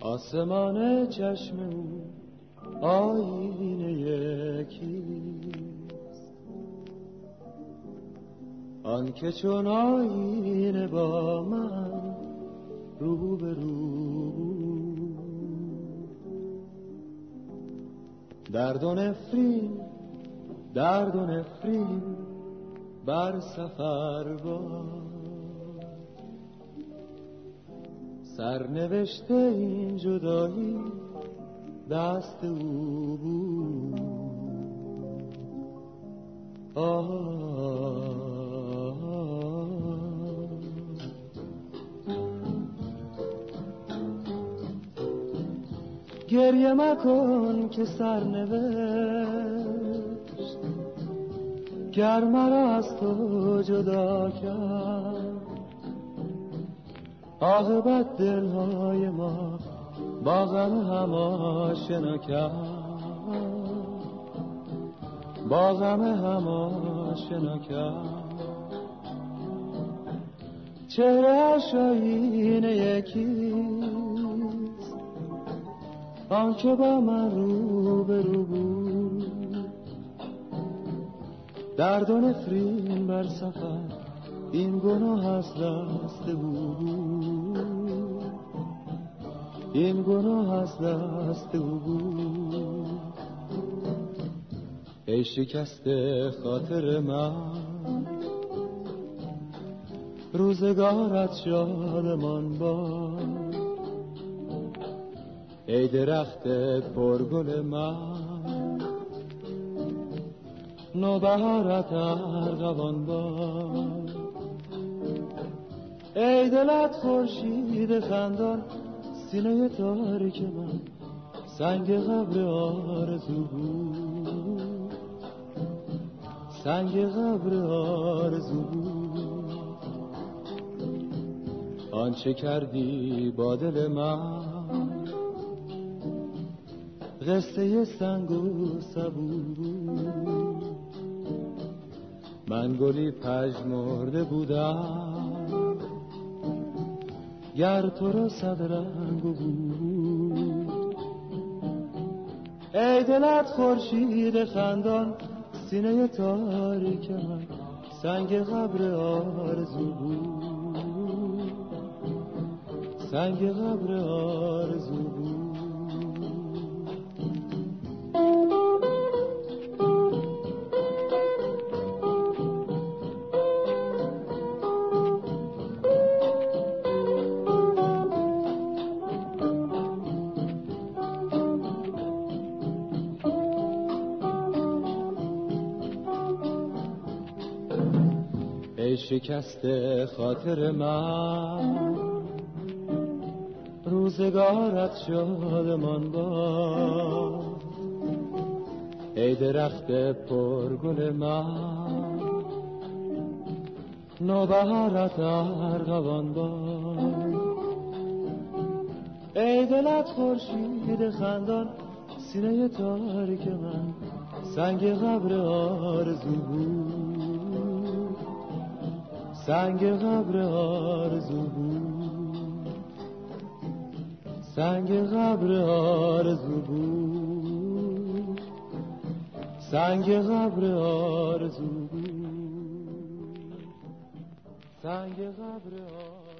آسمان چشم او آینه یکیست آن که چون آینه با من رو به رو. درد و نفرین درد و نفرین بر سفر با سرنوشته این جدایی دست او بود. گریه مکن که سرنوشت گر مرا از تو جدا کرد عاقبت دلهای ما با غم هم آشنا کرد. با غم هم آشنا کرد. چهره شاین یکیست آنکه با من رو به رو بود. درد و نفرین بر سفر این گناه از دست بود. این گناه از دست بود. ای شکست خاطر من. روزگارت شادمان با ای درخت پرگل من نوبهارت ارغوان با ای دلت خورشید خندان سینه تاریک من سنگ قبر آرزو بود. سنگ قبر آرزو بود. آنچه کردی با دل من قصه سنگ و سبو من گلی پژمرده بودم گر تو را صد رنگ بود. ای دلت خورشید خندان سینه تاریک من سنگ قبر آرزو بود. سنگ قبر آرزو بود. شکست خاطر من. روزگارت شادمان با ای درخت پرگل من. نوبهارت ارغوان با ای دلت خورشید خندان سینه تاریک من. سنگ قبر آرزو سنگ قبر آرزو بود. سنگ قبر آرزو بود. سنگ قبر آرزو بود. سنگ قبر آرزو